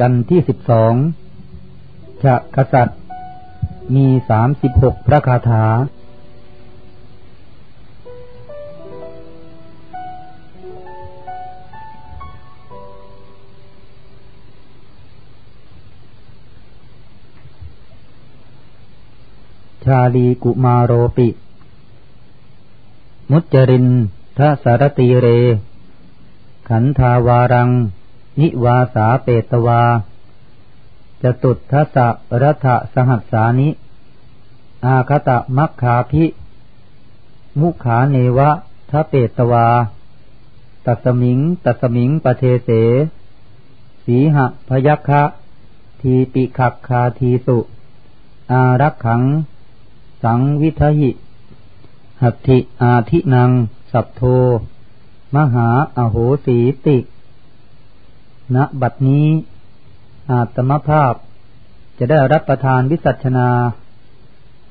กันที่สิบสองชะกษัตริย์ มีสามสิบหกพระคาถา ชาลีกุมาโรปิ มุจจรินทสารตีเร ขันธาวารัง นิวาสาเปตวา จตุทัสสะรัฐสหัสสานิ อาคตะมัคคาภิ มุขาเนวะทะเปตวา ตัสมิง ตัสมิงปเทเส สีหะพยัคคะทีปิขักคาทีสุ อารักขัง สังวิทหิ หัตถิอาทินัง สัพโท มหาอโหสีติ ณบัดนี้อาตมภาพจะได้รับประทานวิสัชนา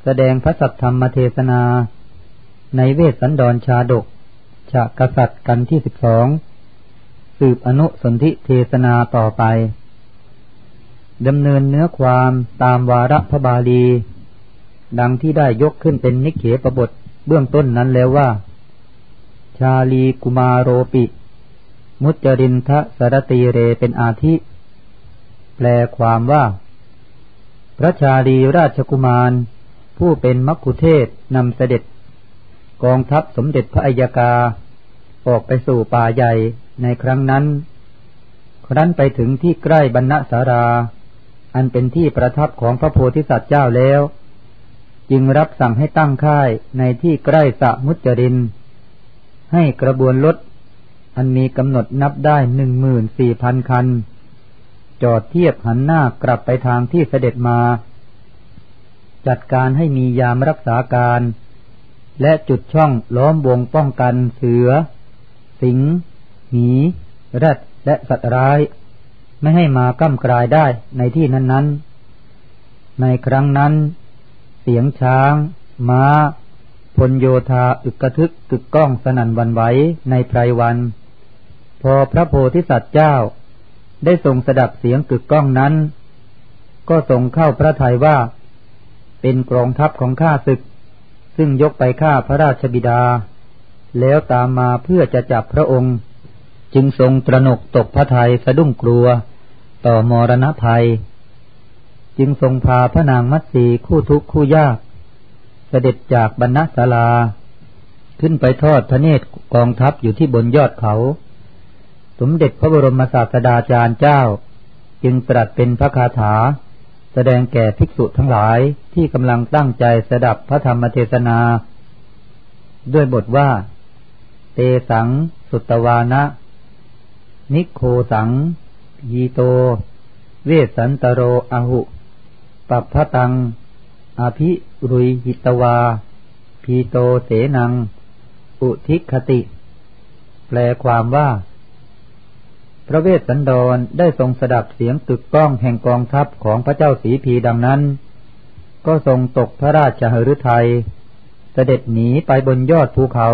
แสดงพระสัทธรรมเทศนา ในเวสสันดรชาดกฉะกษัตริย์กันที่สิบสองสืบอนุสนธิเทศนาต่อไปดำเนินเนื้อความตามวาระพระบาลี ดังที่ได้ยกขึ้นเป็นนิเขปบทเบื้องต้นนั้นแล้วว่า ชาลีกุมาโรปิ มุจจรินทะสรตีเรเป็นอาทิ แปลความว่า พระชาลีราชกุมาร ผู้เป็นมักคุเทศนำเสด็จ กองทัพสมเด็จพระอัยกา ออกไปสู่ป่าใหญ่ในครั้งนั้น ครั้นไปถึงที่ใกล้บรรณสารา อันเป็นที่ประทับของพระโพธิสัตว์เจ้าแล้ว จึงรับสั่งให้ตั้งค่ายในที่ใกล้สะมุจริน ให้กระบวนรถ อันมีกำหนดนับได้หนึ่งหมื่นสี่พันคัน จอดเทียบหันหน้ากลับไปทางที่เสด็จมา จัดการให้มียามรักษาการ และจุดช่องล้อมวงป้องกันเสือ สิงหีแรดและสัตว์ร้าย ไม่ให้มาก้ำกลายได้ในที่นั้นๆ ในครั้งนั้น เสียงช้างม้าพลโยธาอึกกระทึกกึกก้องสนั่นวันไหวในไพรวัน พอพระโพธิสัตว์เจ้า ได้ทรงสดับเสียงกึกก้องนั้น ก็ทรงเข้าพระทัยว่า เป็นกองทัพของข้าศึก ซึ่งยกไปฆ่าพระราชบิดา แล้วตามมาเพื่อจะจับพระองค์ จึงทรงตระหนกตกพระทัยสะดุ้งกลัว ต่อมรณภัย จึงทรงพาพระนางมัตสีคู่ทุกข์คู่ยาก เสด็จจากบรรณศาลา ขึ้นไปทอดพระเนตรกองทัพอยู่ที่บนยอดเขา สมเด็จพระบรมศาสดาจารย์เจ้า จึงตรัสเป็นพระคาถา แสดงแก่ภิกษุทั้งหลายที่กำลังตั้งใจสดับพระธรรมเทศนา ด้วยบทว่า เตสัง สุตวานะ นิโคสัง ยีโต เวสันตโรอหุปัพพตัง อภิรุยหิตวา พีโตเสนัง อุทิคติ แปลความว่า พระเวสสันดรได้ทรงสดับเสียงตึกก้องแห่งกองทัพของพระเจ้าสีพีดังนั้น ก็ทรงตกพระราชหฤทัยเสด็จหนีไปบนยอดภูเขา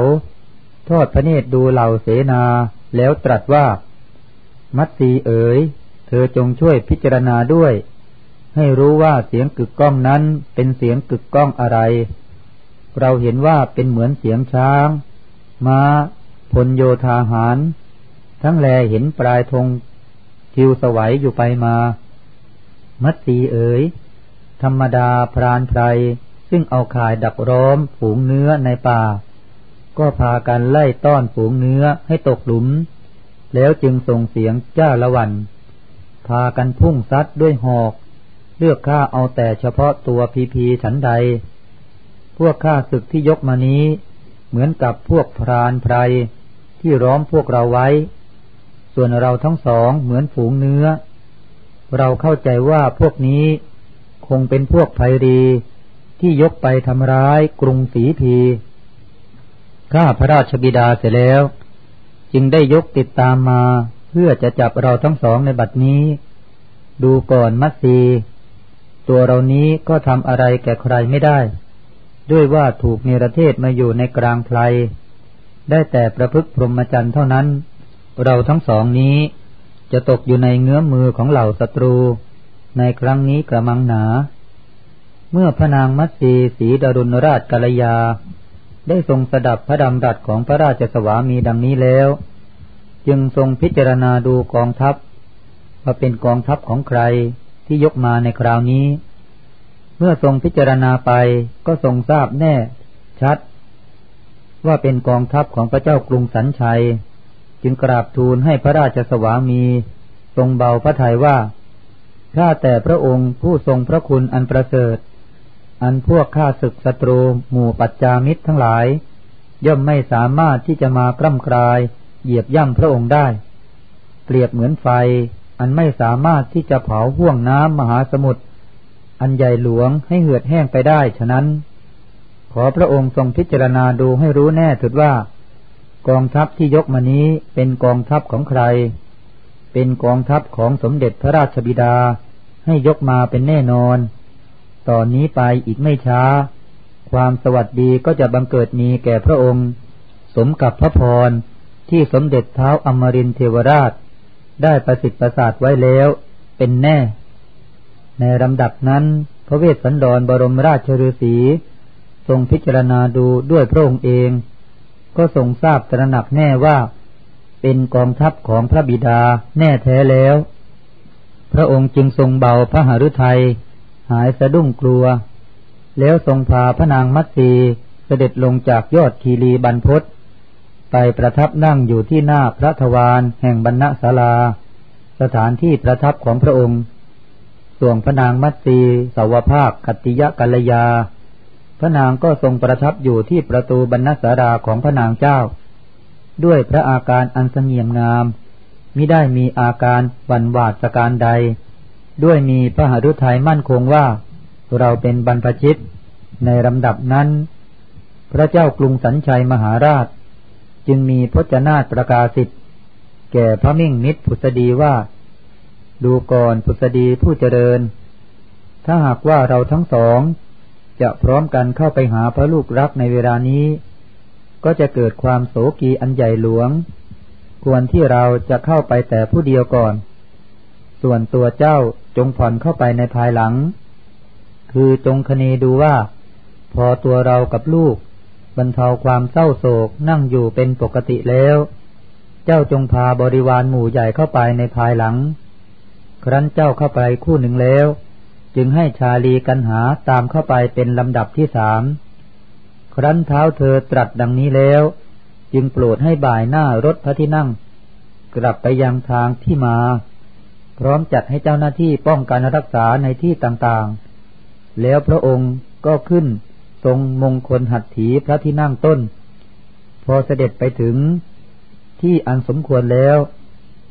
ทอดพระเนตรดูเหล่าเสนาแล้วตรัสว่า มัตสีเอ๋ย เธอจงช่วยพิจารณาด้วย ให้รู้ว่าเสียงกึกก้องนั้นเป็นเสียงกึกก้องอะไร เราเห็นว่าเป็นเหมือนเสียงช้างมา้าพลโยธาหาร ทั้งแลเห็นปลายธงทิวสวัยอยู่ไปมา มัตสีเอ๋ย ธรรมดาพรานไพร ซึ่งเอาข่ายดักร้อมฝูงเนื้อในป่า ก็พากันไล่ต้อนฝูงเนื้อให้ตกหลุม แล้วจึงส่งเสียงจ้าละวัน พากันพุ่งซัดด้วยหอก เลือกฆ่าเอาแต่เฉพาะตัวพีพีฉันใด พวกข้าศึกที่ยกมานี้ เหมือนกับพวกพรานไพรที่ร้อมพวกเราไว้ ส่วนเราทั้งสองเหมือนฝูงเนื้อ เราเข้าใจว่าพวกนี้คงเป็นพวกไพรีที่ยกไปทำร้ายกรุงศรีพีข้าพระราชบิดาเสร็จแล้ว จึงได้ยกติดตามมาเพื่อจะจับเราทั้งสองในบัดนี้ ดูก่อนมัตสีตัวเรานี้ก็ทำอะไรแก่ใครไม่ได้ ด้วยว่าถูกเนรเทศมาอยู่ในกลางไพรได้แต่ประพฤติพรหมจรรย์เท่านั้น เราทั้งสองนี้จะตกอยู่ในเงื้อมมือของเหล่าศัตรู ในครั้งนี้กระมังหนา เมื่อพระนางมัตสีสีดารุณราชกัลยา ได้ทรงสดับพระดำรัสของพระราชสวามีดังนี้แล้ว จึงทรงพิจารณาดูกองทัพว่าเป็นกองทัพของใครที่ยกมาในคราวนี้ เมื่อทรงพิจารณาไปก็ทรงทราบแน่ ชัด ว่าเป็นกองทัพของพระเจ้ากรุงสันชัย จึงกราบทูลให้พระราชสวามี ทรงเบาพระทัยว่าถ้าแต่พระองค์ผู้ทรงพระคุณอันประเสริฐ อันพวกข้าศึกศัตรูหมู่ปัจจามิตรทั้งหลาย ย่อมไม่สามารถที่จะมากล้ำกลาย เหยียบย่ำพระองค์ได้ เปรียบเหมือนไฟ อันไม่สามารถที่จะเผาห่วงน้ำมหาสมุทร อันใหญ่หลวงให้เหือดแห้งไปได้ฉะนั้น ขอพระองค์ทรงพิจารณาดูให้รู้แน่ถึดว่า กองทัพที่ยกมานี้เป็นกองทัพของใคร เป็นกองทัพของสมเด็จพระราชบิดาให้ยกมาเป็นแน่นอน ตอนนี้ไปอีกไม่ช้า ความสวัสดีก็จะบังเกิดมีแก่พระองค์ สมกับพระพรที่สมเด็จเท้าอมรินเทวราช ได้ประสิทธิ์ประสาทไว้แล้วเป็นแน่ ในลำดับนั้น พระเวสสันดรบรมราชฤาษีทรงพิจารณาดูด้วยพระองค์เอง ก็ทรงทราบตระหนักแน่ว่า เป็นกองทัพของพระบิดาแน่แท้แล้ว พระองค์จึงทรงเบาพระหฤทัยหายสะดุ้งกลัว แล้วทรงพาพระนางมัตสีเสด็จลงจากยอดคีรีบรรพศไปประทับนั่งอยู่ที่หน้าพระทวารแห่งบรรณศาลา สถานที่ประทับของพระองค์ ส่วนพระนางมัตสีสาวภาคกัตติยกัลยา พระนางก็ทรงประทับอยู่ที่ประตูบรรณศาลาของพระนางเจ้า ด้วยพระอาการอันสงี่ยมงามมิได้มีอาการวันวาดสการใด ด้วยมีพระหฤทัยมั่นคงว่า เราเป็นบรรพชิต ในลำดับนั้น พระเจ้ากรุงสัญชัยมหาราช จึงมีพจนาฏประกาศสิทธิ์แก่พระมิ่งมิตรผุษดีว่า ดูก่อนผุษดีผู้เจริญ ถ้าหากว่าเราทั้งสอง จะพร้อมกันเข้าไปหาพระลูกรักในเวลานี้ ก็จะเกิดความโศกีอันใหญ่หลวง ควรที่เราจะเข้าไปแต่ผู้เดียวก่อน ส่วนตัวเจ้าจงผ่อนเข้าไปในภายหลัง คือจงคเนดูว่า พอตัวเรากับลูก บรรเทาความเศร้าโศกนั่งอยู่เป็นปกติแล้ว เจ้าจงพาบริวารหมู่ใหญ่เข้าไปในภายหลัง ครั้นเจ้าเข้าไปคู่หนึ่งแล้ว จึงให้ชาลีกันหาตามเข้าไปเป็นลำดับที่สาม ครั้นเท้าเธอตรัสดังนี้แล้ว จึงโปรดให้บ่ายหน้ารถพระที่นั่ง กลับไปยังทางที่มา พร้อมจัดให้เจ้าหน้าที่ป้องกันรักษาในที่ต่างๆ แล้วพระองค์ก็ขึ้นทรงมงคลหัตถีพระที่นั่งต้น พอเสด็จไปถึงที่อันสมควรแล้ว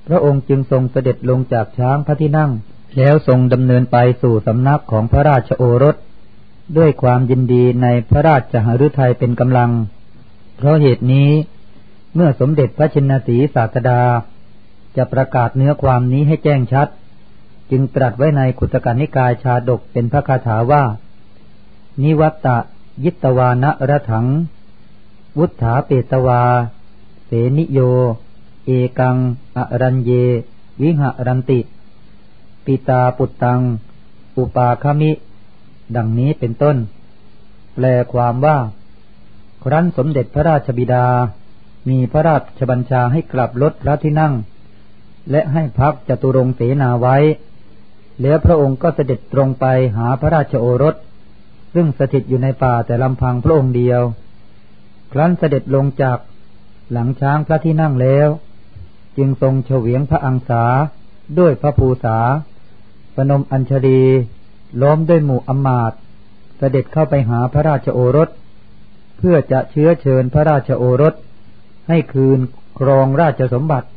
พระองค์จึงทรงเสด็จลงจากช้างพระที่นั่ง แล้วทรงดำเนินไปสู่สำนักของพระราชโอรส ด้วยความยินดีในพระราชหฤทัยเป็นกำลัง เพราะเหตุนี้เมื่อสมเด็จพระชินสีศาสดา จะประกาศเนื้อความนี้ให้แจ้งชัด จึงตรัสไว้ในขุตกานิกายชาดกเป็นพระคาถาว่า นิวัตตะยิตวานะระถัง วุฒาเปตวา เสนิโย เอกังอรัญเย วิหรันติ ปิตาปุตตัง อุปาคมิ ดังนี้เป็นต้น แปลความว่า ครั้นสมเด็จพระราชบิดา มีพระราชบัญชาให้กลับรถพระที่นั่ง และให้พักจตุรงเสนาไว้ แล้วพระองค์ก็เสด็จตรงไปหาพระราชโอรส ซึ่งสถิตอยู่ในป่าแต่ลำพังพระองค์เดียว ครั้นเสด็จลงจากหลังช้างพระที่นั่งแล้ว จึงทรงเฉวียงพระอังสาด้วยพระภูษา ปนมอัญชลีล้อมด้วยหมู่อมาตเสด็จเข้าไปหาพระราชโอรส เพื่อจะเชื้อเชิญพระราชโอรส ให้คืนครองราชสมบัติ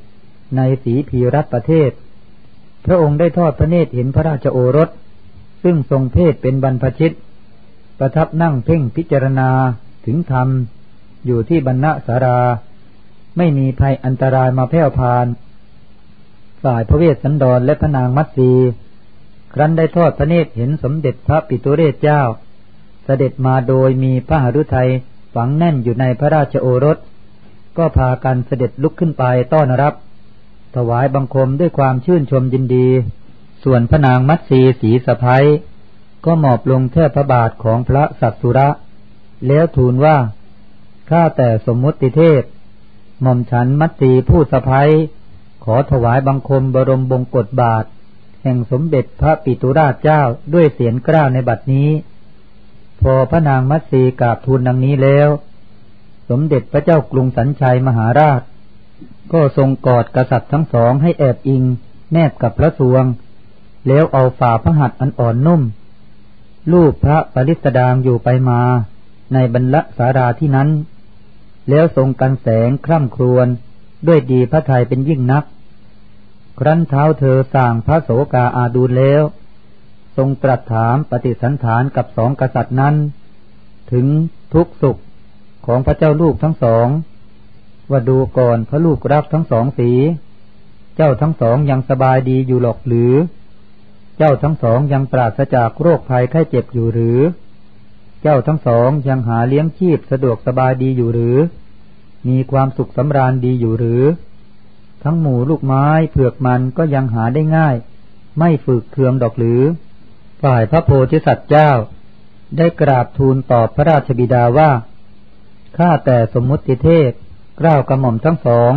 ในสีพีรัตประเทศ พระองค์ได้ทอดพระเนตรเห็นพระราชโอรส ซึ่งทรงเพศเป็นบรรพชิต ประทับนั่งเพ่งพิจารณาถึงธรรม อยู่ที่บรรณสารา ไม่มีภัยอันตรายมาแผ่วพาน ฝ่ายพระเวสสันดรและพระนางมัตสี ครั้นได้ทอดพระเนตรเห็นสมเด็จพระปิตุเรศเจ้า เสด็จมาโดยมีพระหฤทัยฝังแน่นอยู่ในพระราชโอรส ก็พากันเสด็จลุกขึ้นไปต้อนรับ ถวายบังคมด้วยความชื่นชมยินดี ส่วนพระนางมัตสีสีสะพ้ยก็หมอบลงแทบพระบาทของพระสัตสุระ แล้วทูลว่า ข้าแต่สมมุติเทพ หม่อมฉันมัตสีผู้สะพ้ยขอถวายบังคมบรมบงกฎบาท แห่งสมเด็จพระปิตุราชเจ้าด้วยเสียงกล้าวในบัดนี้ พอพระนางมัตสีกราบทูลดังนี้แล้ว สมเด็จพระเจ้ากรุงสัญชัยมหาราช ก็ทรงกอดกษัตริย์ทั้งสองให้แอบอิง แนบกับพระสวง แล้วเอาฝ่าพระหัตถ์อันอ่อนนุ่ม รูปพระปริสดางอยู่ไปมา ในบรรลสาราที่นั้น แล้วทรงกันแสงคร่ำครวญด้วยดีพระทัยเป็นยิ่งนัก ครั้นเท้าเธอสั่งพระโสกาอาดูลแล้ว ทรงตรัสถามปฏิสันฐานกับสองกษัตริย์นั้น ถึงทุกสุขของพระเจ้าลูกทั้งสองว่าดูก่อนพระลูกรักทั้งสองสี เจ้าทั้งสองยังสบายดีอยู่หรอกหรือ เจ้าทั้งสองยังปราศจากโรคภัยไข้เจ็บอยู่หรือ เจ้าทั้งสองยังหาเลี้ยงชีพสะดวกสบายดีอยู่หรือ มีความสุขสำราญดีอยู่หรือ ทั้งหมูลูกไม้เผือกมันก็ยังหาได้ง่าย ไม่ฝึกเคืองดอกหรือ ฝ่ายพระโพธิสัตว์เจ้า ได้กราบทูลตอบพระราชบิดาว่า ข้าแต่สมมุติเทพกล้าวกระหม่อมทั้งสอง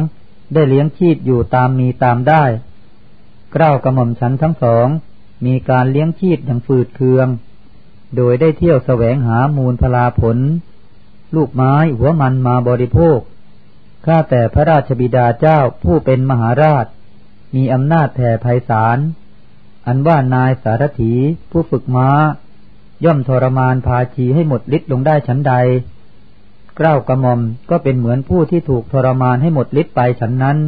ได้เลี้ยงชีพอยู่ตามมีตามได้กล้าวกระหม่อมฉันทั้งสอง มีการเลี้ยงชีพอย่างฝืดเคือง โดยได้เที่ยวแสวงหามูลพลาผล ลูกไม้หัวมันมาบริโภค ข้าแต่พระราชบิดาเจ้าผู้เป็นมหาราช มีอำนาจแผ่ไพศาล อันว่านายสารถีผู้ฝึกม้า ย่อมทรมานพาชีให้หมดฤทธิ์ลงได้ฉันใด เกล้ากระหม่อมก็เป็นเหมือนผู้ที่ถูกทรมานให้หมดฤทธิ์ไปฉันนั้น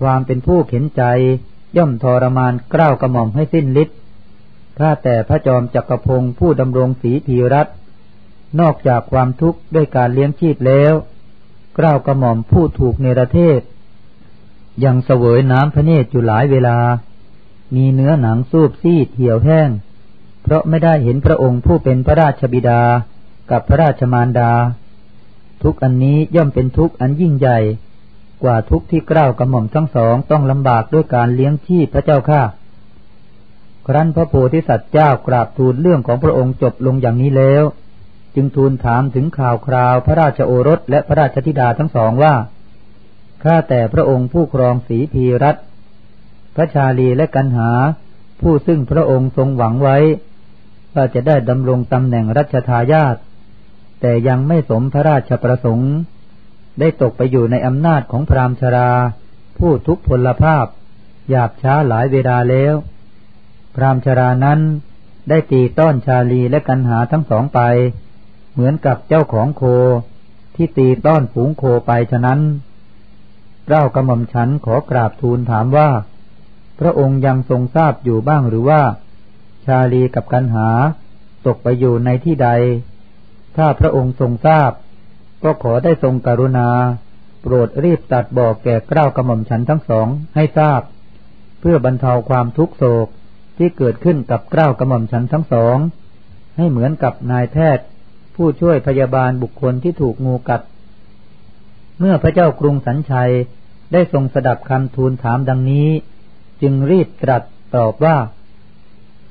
ความเป็นผู้เข็นใจ ย่อมทรมานเกล้ากระหม่อมให้สิ้นฤทธิ์ถ้าแต่พระจอมจักรพงศ์ผู้ดำรงศีพีรัตนอกจากความทุกข์ด้วยการเลี้ยงชีพแล้ว กล้าวกระหม่อมผู้ถูกเนรเทศ ยังเสวยน้ำพระเนตรอยู่หลายเวลา มีเนื้อหนังสูบซีดเหี่ยวแห้ง เพราะไม่ได้เห็นพระองค์ผู้เป็นพระราชบิดากับพระราชมารดา ทุกอันนี้ย่อมเป็นทุกอันยิ่งใหญ่ กว่าทุกที่กล้าวกระหม่อมทั้งสองต้องลำบากด้วยการเลี้ยงชีพพระเจ้าข้าครั้นพระโพธิสัตว์เจ้ากราบทูลเรื่องของพระองค์จบลงอย่างนี้แล้ว จึงทูลถามถึงข่าวคราวพระราชโอรสและพระราชธิดาทั้งสองว่า ข้าแต่พระองค์ผู้ครองสีพีรัตพระชาลีและกันหา ผู้ซึ่งพระองค์ทรงหวังไว้ ว่าจะได้ดำรงตำแหน่งรัชทายาทแต่ยังไม่สมพระราชประสงค์ ได้ตกไปอยู่ในอำนาจของพราหมชรา ผู้ทุกพลภาพหยาบช้าหลายเวลาแล้ว พราหมชรานั้นได้ตีต้อนชาลีและกันหาทั้งสองไป เหมือนกับเจ้าของโคที่ตีต้อนฝูงโคไปฉะนั้นเล่ากระหม่อมฉันขอกราบทูลถามว่า พระองค์ยังทรงทราบอยู่บ้างหรือว่า ชาลีกับกันหา ตกไปอยู่ในที่ใด ถ้าพระองค์ทรงทราบ ก็ขอได้ทรงกรุณา โปรดรีบตัดบอกแก่เกล้ากระหม่อมฉันทั้งสองให้ทราบ เพื่อบรรเทาความทุกโศกที่เกิดขึ้นกับเกล้ากระหม่อมฉันทั้งสอง ให้เหมือนกับนายแพทย์ ผู้ช่วยพยาบาลบุคคลที่ถูกงูกัด เมื่อพระเจ้ากรุงสัญชัยได้ทรงสดับคำทูลถามดังนี้ จึงรีบตรัสตอบว่า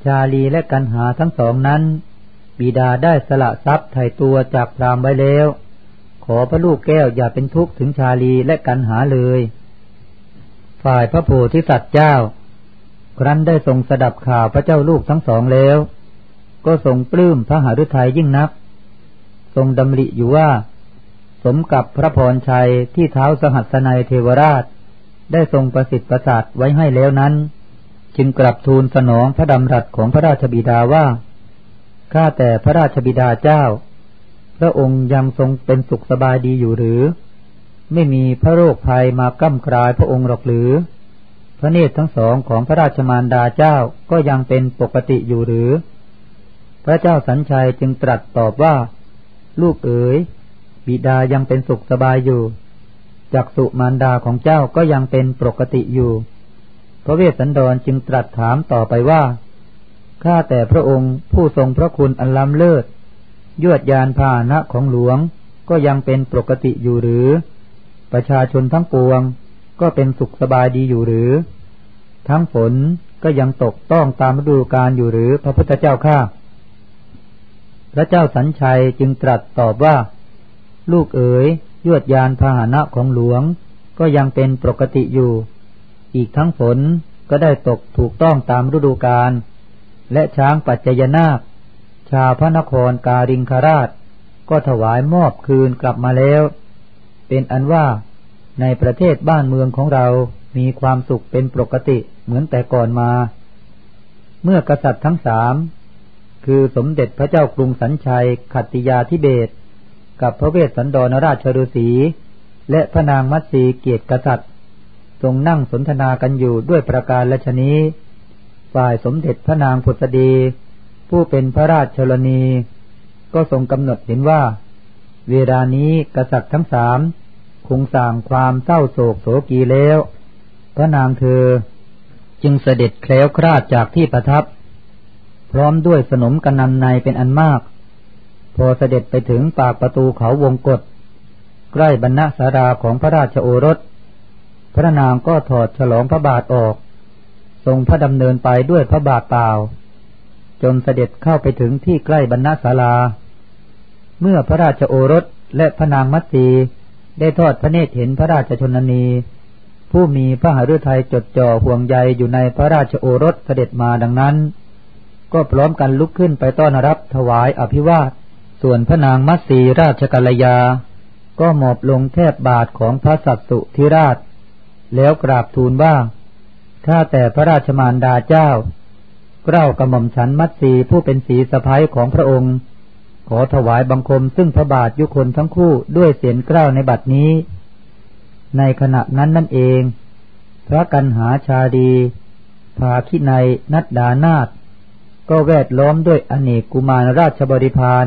ชาลีและกันหาทั้งสองนั้น บิดาได้สละทรัพย์ไถ่ตัวจากพรามไว้แล้ว ขอพระลูกแก้วอย่าเป็นทุกข์ถึงชาลีและกันหาเลย ฝ่ายพระโพธิสัตว์เจ้า ครั้นได้ทรงสดับข่าวพระเจ้าลูกทั้งสองแล้ว ก็ทรงปลื้มพระหฤทัยยิ่งนัก ทรงดำริอยู่ว่า สมกับพระพรชัยที่เท้าสหัสนัยเทวราช ได้ทรงประสิทธิ์ประสาทไว้ให้แล้วนั้น จึงกลับทูลสนองพระดำรัสของพระราชบิดาว่าข้าแต่พระราชบิดาเจ้า พระองค์ยังทรงเป็นสุขสบายดีอยู่หรือ ไม่มีพระโรคภัยมากั้มกลายพระองค์หรอกหรือ พระเนตรทั้งสองของพระราชมารดาเจ้าก็ยังเป็นปกติอยู่หรือ พระเจ้าสัญชัยจึงตรัสตอบว่า ลูกเอ๋ย บิดายังเป็นสุขสบายอยู่ จักสุมารดาของเจ้าก็ยังเป็นปกติอยู่ พระเวสสันดรจึงตรัสถามต่อไปว่า ข้าแต่พระองค์ผู้ทรงพระคุณอันล้ำเลิศ ยวดยานพาหนะของหลวงก็ยังเป็นปกติอยู่หรือ ประชาชนทั้งปวงก็เป็นสุขสบายดีอยู่หรือ ทั้งฝนก็ยังตกต้องตามฤดูกาลอยู่หรือพระพุทธเจ้าข้า พระเจ้าสัญชัยจึงตรัสตอบว่า ลูกเอ๋ยยวดยานพาหนะของหลวง ก็ยังเป็นปกติอยู่ อีกทั้งฝนก็ได้ตกถูกต้องตามฤดูกาลและช้างปัจจยนาค ชาวพระนครการิงคราช ก็ถวายมอบคืนกลับมาแล้ว เป็นอันว่าในประเทศบ้านเมืองของเรามีความสุขเป็นปกติเหมือนแต่ก่อนมา เมื่อกษัตริย์ทั้งสาม คือสมเด็จพระเจ้ากรุงสัญชัยขัตติยาธิเบศกับพระเวสสันดรราชฤษีและพระนางมัตสีเกียรติกษัตริย์ ทรงนั่งสนทนากันอยู่ด้วยประการละชนี้ ฝ่ายสมเด็จพระนางพุทธดี ผู้เป็นพระราชชลนี ก็ทรงกำหนดเห็นว่า เวลานี้กษัตริย์ทั้งสามคงสั่งความเศร้าโศกโศกีแล้ว พระนางเธอจึงเสด็จแคล้วคลาดจากที่ประทับ พร้อมด้วยสนมกันนำในเป็นอันมาก พอเสด็จไปถึงปากประตูเขาวงกฏใกล้บรรณสาราของพระราชโอรส พระนางก็ถอดฉลองพระบาทออก ทรงพระดำเนินไปด้วยพระบาทเปล่า จนเสด็จเข้าไปถึงที่ใกล้บรรณศาลา เมื่อพระราชโอรสและพระนางมัตสีได้ทอดพระเนตรเห็นพระราชชนนี ผู้มีพระหฤทัยจดจ่อห่วงใยอยู่ในพระราชโอรสเสด็จมาดังนั้น ก็พร้อมกันลุกขึ้นไปต้อนรับถวายอภิวาท ส่วนพระนางมัตสีราชกัลยา ก็หมอบลงแทบบาทของพระสัตสุธิราช แล้วกราบทูลว่า ข้าแต่พระราชมารดาเจ้า เกล้ากระหม่อมฉันมัตสีผู้เป็นสีสะพ้ยของพระองค์ ขอถวายบังคมซึ่งพระบาทยุคนทั้งคู่ด้วยเสียงกล้าในบัดนี้ ในขณะนั้นนั่นเอง พระกันหาชาดีภาคินัยนัดดานาต ก็แวดล้อมด้วยอเนกกุมารราชบริพาร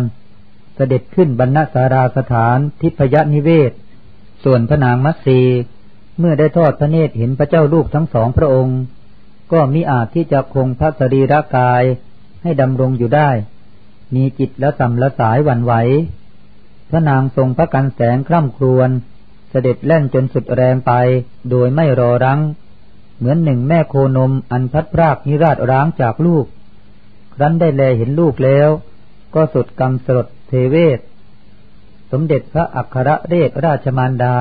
เสด็จขึ้นบรรณสาราสถานทิพยนิเวศ ส่วนพระนางมัตสีเมื่อได้ทอดพระเนตรเห็นพระเจ้าลูกทั้งสองพระองค์ ก็มิอาจที่จะคงพระสรีระกายให้ดำรงอยู่ได้ มีจิตและสัมละสายหวั่นไหว พระนางทรงพระกันแสงคร่ำครวญเสด็จแล่นจนสุดแรงไปโดยไม่รอรังเหมือนหนึ่งแม่โคนมอันพัดพรากนิราชร้างจากลูก รั้นได้แลเห็นลูกแล้ว ก็สุดกำสดเทเวศ สมเด็จพระอัครเรศราชมารดา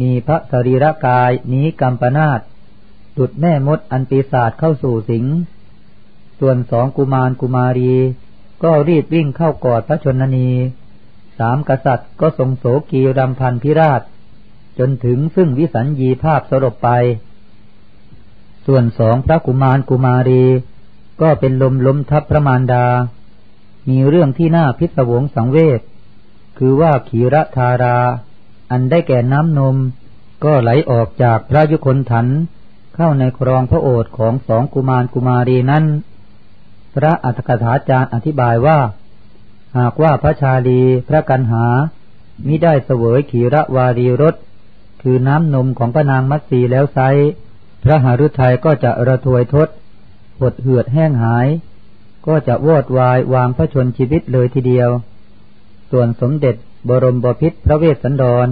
มีพระสรีระกายนี้กำปนาตดุดแม่มดอันปีศาจเข้าสู่สิง ส่วนสองกุมารกุมารี ก็รีบวิ่งเข้ากอดพระชนนีสามกษัตริย์ก็ทรงโศกีรำพันพิราช จนถึงซึ่งวิสัญญีภาพสรบไป ส่วนสองพระกุมารกุมารี ก็เป็นลมล้มทับพระมารดา มีเรื่องที่น่าพิศวงสังเวช คือว่าขีระธารา อันได้แก่น้ำนม ก็ไหลออกจากพระยุคนถัน เข้าในครองพระโอษของสองกุมารกุมารีนั้น พระอัฏฐกถาจารย์อธิบายว่า หากว่าพระชาลีพระกันหา มิได้เสวยขีระวารีรสคือน้ำนมของพระนางมัตสีแล้วไซ พระหฤทัยก็จะระทวยทศ หดเหือดแห้งหาย ก็จะวอดวายวางพระชนชีวิตเลยทีเดียว ส่วนสมเด็จบรมบพิษพระเวสสันดร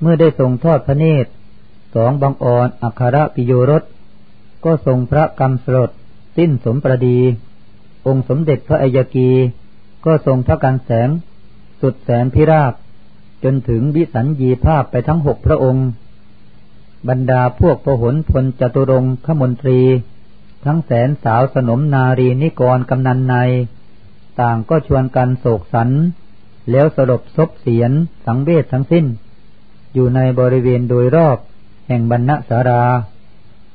เมื่อได้ทรงทอดพระเนตรสองบังอ่อนอัครปิโยรสก็ทรงพระกรรมสลดสิ้นสมประดี องค์สมเด็จพระอัยกีก็ทรงพระการแสง สุดแสนพิราบ จนถึงวิสัญญีภาพไปทั้งหกพระองค์ บรรดาพวกพหลพลจตุรงขมนตรี ทั้งแสนสาวสนมนารีนิกรกำนันใน ต่างก็ชวนกันโศกสัน แล้วสลบซบเสียนสังเวชทั้งสิ้น อยู่ในบริเวณโดยรอบแห่งบรรณสารา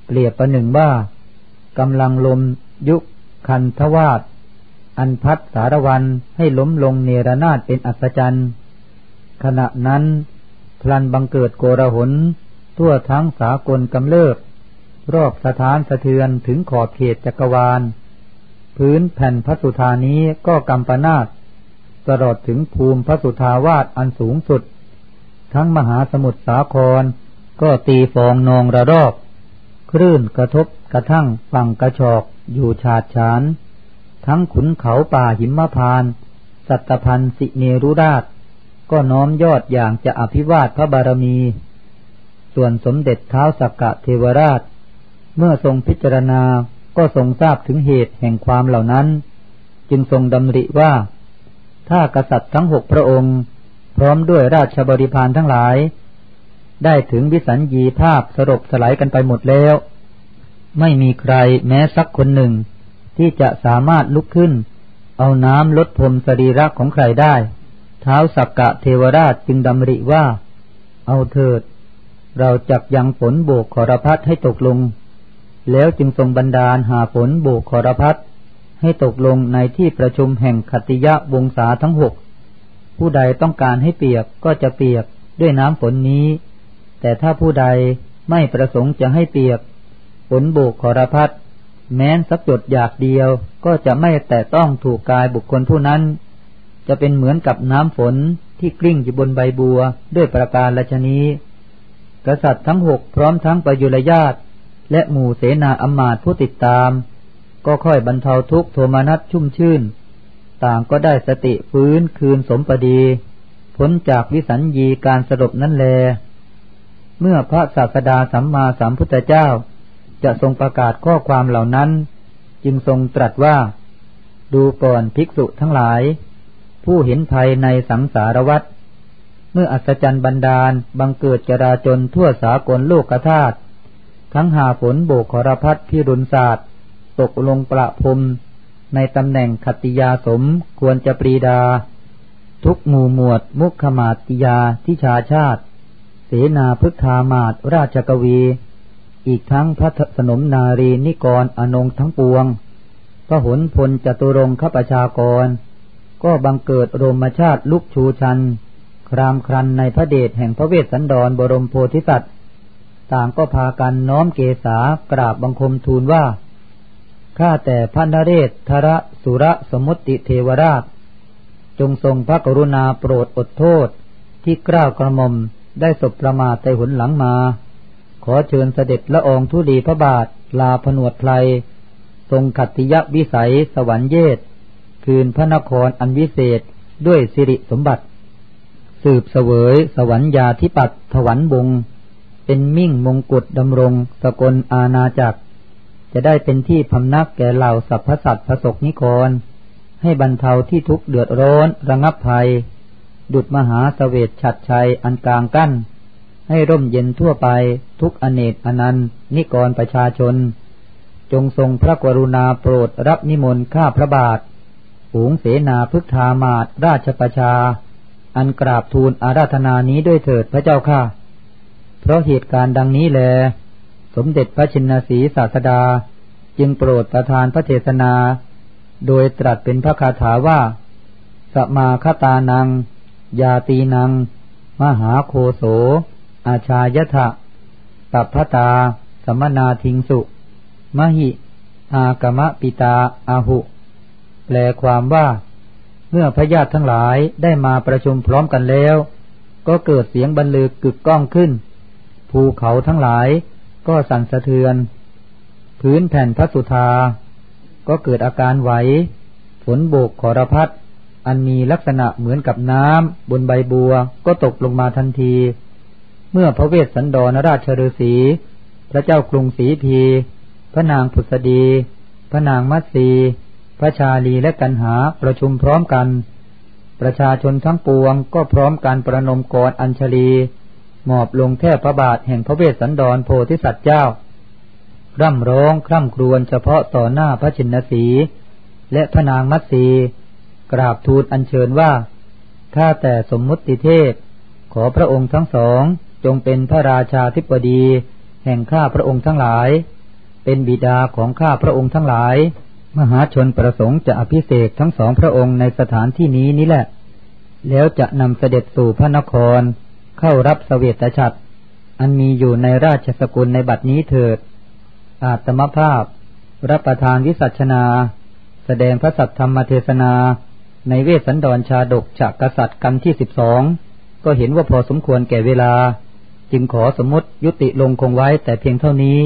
เปรียบประหนึ่งว่ากำลังลมยุคคันทวาดอันพัดสารวันให้ล้มลงเนรนาฏเป็นอัศจรรย์ขณะนั้นพลันบังเกิดโกรหน ทั่วทั้งสากลกำเริบ รอบสถานสะเทือนถึงขอบเขตจักรวาล พื้นแผ่นพระสุธานี้ก็กำปนาตตลอดถึงภูมิพระสุธาวาสอันสูงสุด ทั้งมหาสมุทรสาคร ก็ตีฟองนองระรอบคลื่นกระทบกระทั่งฝั่งกระชอกอยู่ฉาดฉาน ทั้งขุนเขาป่าหิมพาน สัตพันสิเนรุราช ก็น้อมยอดอย่างจะอภิวาทพระบารมี ส่วนสมเด็จเท้าสักกะเทวราช เมื่อทรงพิจารณาก็ทรงทราบถึงเหตุแห่งความเหล่านั้น จึงทรงดำริว่า ถ้ากษัตริย์ทั้งหกพระองค์ พร้อมด้วยราชบริพารทั้งหลาย ได้ถึงวิสัญญีภาพสรบสลายกันไปหมดแล้ว ไม่มีใครแม้สักคนหนึ่ง ที่จะสามารถลุกขึ้น เอาน้ำลดพรมสรีระของใครได้ เท้าสักกะเทวราชจึงดำริว่า เอาเถิด เราจักยังฝนโบกขอรพัดให้ตกลง แล้วจึงทรงบันดาลหาฝนโบกขอรพัดให้ตกลงในที่ประชุมแห่งขติยะวงศาทั้งหก ผู้ใดต้องการให้เปียกก็จะเปียกด้วยน้ำฝนนี้ แต่ถ้าผู้ใดไม่ประสงค์จะให้เปียกฝนโบกขอรพัดแม้นสักหยดอยากเดียวก็จะไม่แต่ต้องถูกกายบุคคลผู้นั้น จะเป็นเหมือนกับน้ำฝนที่กลิ้งอยู่บนใบบัวด้วยประการละชนี้ กษัตริย์ทั้งหกพร้อมทั้งประยุรญาติ และหมู่เสนาอมาตผู้ติดตาม ก็ค่อยบรรเทาทุกโทมนัสชุ่มชื่น ต่างก็ได้สติฟื้นคืนสมปดี พ้นจากวิสัญญีการสลบนั่นแล เมื่อพระศาสดาสัมมาสัมพุทธเจ้า จะทรงประกาศข้อความเหล่านั้น จึงทรงตรัสว่า ดูก่อนภิกษุทั้งหลาย ผู้เห็นภัยในสังสารวัฏเมื่ออัศจรรย์บันดาลบังเกิดจราจนทั่วสากลโลกธาตุ ทั้งหาฝนโบกขรพัดพิรุณศาสตร์ตกลงประพรมในตำแหน่งคติยาสมควรจะปรีดา ทุกหมู่หมวดมุขมาติยาทิชาชาติ เสนาพฤกธามาตราชกวี อีกทั้งพระสนมนารีนิกรอนงทั้งปวงพระหนพลจตุรงคประชากร ก็บังเกิดโรมชาติลุกชูชัน ครามครันในพระเดชแห่งพระเวสสันดรบรมโพธิสัตว์ ต่างก็พากันน้อมเกษากราบบังคมทูลว่าข้าแต่พระนเรศทระสุระสมุติเทวราช จงทรงพระกรุณาโปรดอดโทษ ที่กล้าวกระหม่อมได้สบประมาทในหนหลังมา ขอเชิญเสด็จละองทุลีพระบาทลาผนวดไพรทรงขัตติยวิสัยสวรรค์เยศคืนพระนครอันวิเศษด้วยสิริสมบัติ สืบเสวยสวรรค์ยาธิปัตถวันบง เป็นมิ่งมงกุฎดำรงสกลอาณาจักร จะได้เป็นที่พำนักแก่เหล่าสรรพสัตว์พระศกนิกร ให้บรรเทาที่ทุกเดือดร้อนระงับภัย ดุดมหาสเวตฉัดชัยอันกลางกั้น ให้ร่มเย็นทั่วไปทุกอเนกอนันต์ นิกรประชาชน จงทรงพระกรุณาโปรดรับนิมนต์ข้าพระบาทฝูงเสนาพึกธามาตราชประชา อันกราบทูลอาราธนานี้ด้วยเถิดพระเจ้าข้า เพราะเหตุการณ์ดังนี้แล สมเด็จพระชินสีศาสดา จึงโปรดประทานพระเทศนา โดยตรัสเป็นพระคาถาว่า สมาคตานัง ยาตีนัง มหาโคโส อาชายทะตัพพตา สมนาทิงสุ มหิ อากมะปิตาอาหุ แปลความว่า เมื่อพญาติทั้งหลายได้มาประชุมพร้อมกันแล้ว ก็เกิดเสียงบรรลือกึกก้องขึ้น ภูเขาทั้งหลายก็สั่นสะเทือน พื้นแผ่นพระสุธา ก็เกิดอาการไหว ฝนโบกขอรพัดอันมีลักษณะเหมือนกับน้ำบนใบบัวก็ตกลงมาทันที เมื่อพระเวสสันดรราชฤาษี พระเจ้ากรุงศรีพี พระนางผุษดี พระนางมัตสี พระชาลีและกันหาประชุมพร้อมกัน ประชาชนทั้งปวงก็พร้อมการประนมกรอัญชลี หมอบลงแทบพระบาทแห่งพระเวสสันดรโพธิสัตว์เจ้า ร่ำร้องคร่ำครวญเฉพาะต่อหน้าพระชินสีและพระนางมัตสีกราบทูลอัญเชิญว่าข้าแต่สมมุติเทพ ขอพระองค์ทั้งสองจงเป็นพระราชาธิปดี แห่งข้าพระองค์ทั้งหลาย เป็นบิดาของข้าพระองค์ทั้งหลาย มหาชนประสงค์จะอภิเษกทั้งสองพระองค์ในสถานที่นี้นี้แหละ แล้วจะนำเสด็จสู่พระนคร เข้ารับสเสวตฉัตรอันมีอยู่ในราชสกุลในบัดนี้เถิด อาตมภาพ รับประทานวิสัชนา แสดงพระสัทธรรมเทศนา ในเวสสันดรชาดกฉกกษัตริย์กันที่สิบสองก็เห็นว่าพอสมควรแก่เวลา จึงขอสมมติยุติลงคงไว้แต่เพียงเท่านี้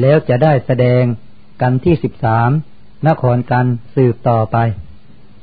แล้วจะได้แสดงกันที่สิบสามนครกันสืบต่อไป